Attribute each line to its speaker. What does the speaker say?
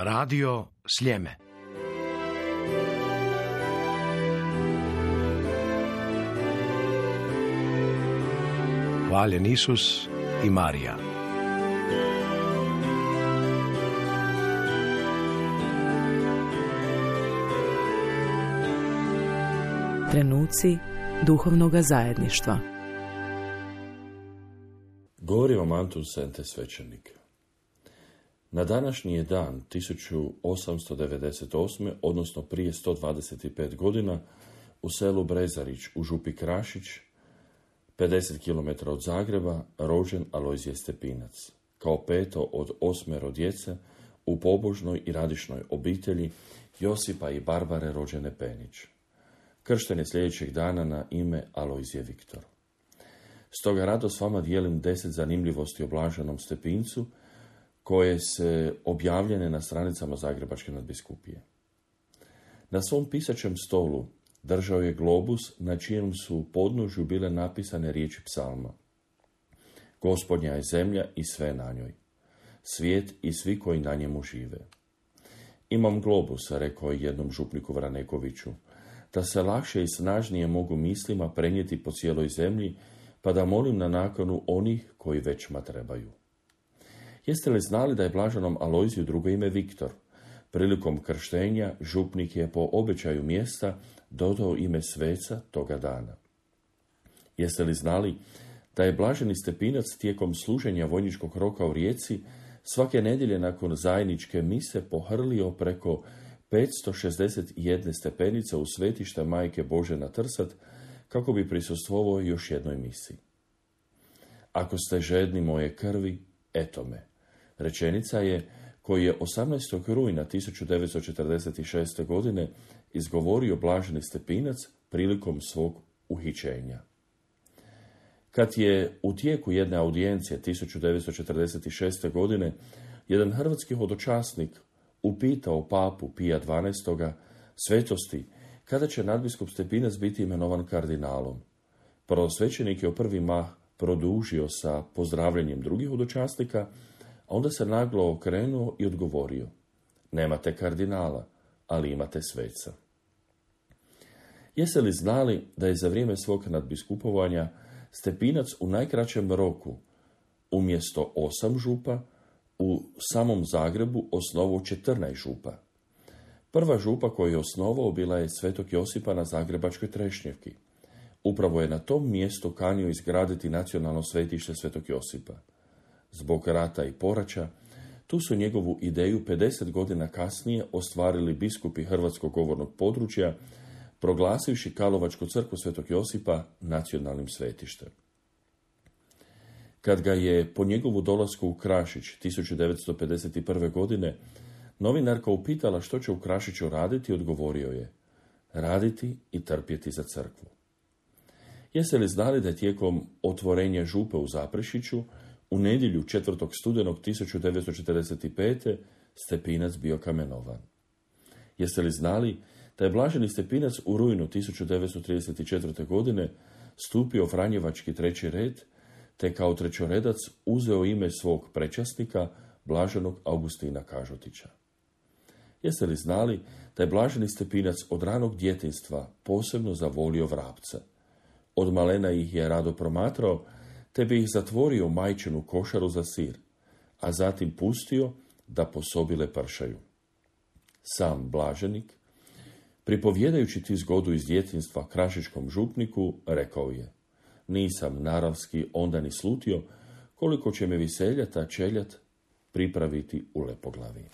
Speaker 1: Radio Sljeme. Hvaljen Isus i Marija.
Speaker 2: Trenuci duhovnog zajedništva.
Speaker 3: Govori vam Antun Sente svećenik. Na današnji je dan 1898. odnosno prije 125 godina u selu Brezarić u Župi Krašić, 50 km od Zagreba, rođen Alojzije Stepinac, kao peto od osmero djece u pobožnoj i radišnoj obitelji Josipa i Barbare rođene Penić. Kršten je sljedećeg dana na ime Alojzije Viktor. Stoga rado s vama dijelim deset zanimljivosti o blaženom Stepincu, koje se objavljene na stranicama Zagrebačke nadbiskupije. Na svom pisačem stolu držao je globus na čijem su podnožju bile napisane riječi psalma. Gospodnja je zemlja i sve na njoj, svijet i svi koji na njemu žive. Imam globus, rekao je jednom župniku Vranekoviću, da se lakše i snažnije mogu mislima prenijeti po cijeloj zemlji, pa da molim na nakonu onih koji većma trebaju. Jeste li znali da je blaženom Alojziju drugo ime Viktor? Prilikom krštenja župnik je po obećaju mjesta dodao ime sveca toga dana. Jeste li znali da je blaženi stepinac tijekom služenja vojničkog roka u Rijeci svake nedjelje nakon zajedničke mise pohrlio preko 561 stepenice u svetište Majke Bože na Trsat kako bi prisustvovao još jednoj misiji. Ako ste žedni moje krvi, eto me. Rečenica je koji je 18. rujna 1946. godine izgovorio blaženi stepinac prilikom svog uhićenja. Kad je u tijeku jedne audijencije 1946. godine jedan hrvatski hodočasnik upitao papu Pija XII. svetosti kada će nadbiskup Stepinac biti imenovan kardinalom. Prvosvećenik je u prvi mah produžio sa pozdravljanjem drugih hodočasnika, onda se naglo okrenuo i odgovorio. Nemate kardinala, ali imate sveca. Jeste li znali da je za vrijeme svog nadbiskupovanja Stepinac u najkraćem roku umjesto osam župa u samom Zagrebu osnovao 14 župa. Prva župa koju je osnovao bila je Svetog Josipa na Zagrebačkoj Trešnjevki. Upravo je na tom mjestu kanio izgraditi nacionalno svetište Svetog Josipa. Zbog rata i poraća, tu su njegovu ideju 50 godina kasnije ostvarili biskupi hrvatskog govornog područja, proglasivši Kalovačku crkvu Svetog Josipa nacionalnim svetištem. Kad ga je po njegovu dolasku u Krašić 1951. godine novinarka upitala što će u Krašiću raditi, odgovorio je raditi i trpjeti za crkvu. Jeste li znali da je tijekom otvorenja župe u Zaprešiću u nedjelju 4. studenog 1945. Stepinac bio kamenovan. Jeste li znali da je Blaženi Stepinac u rujnu 1934. godine stupio Franjevački treći red, te kao trećoredac uzeo ime svog prečasnika, Blaženog Augustina Kažotića. Jeste li znali da je Blaženi Stepinac od ranog djetinstva posebno zavolio vrapce? Od malena ih je rado promatrao, te bi ih zatvorio u majčinu košaru za sir, a zatim pustio da posobile pršaju. Sam Blaženik, pripovjedajući ti zgodu iz djetinstva krašičkom župniku, rekao je Nisam naravski onda ni slutio koliko će me viselja ta čeljat pripraviti u lepoglavi.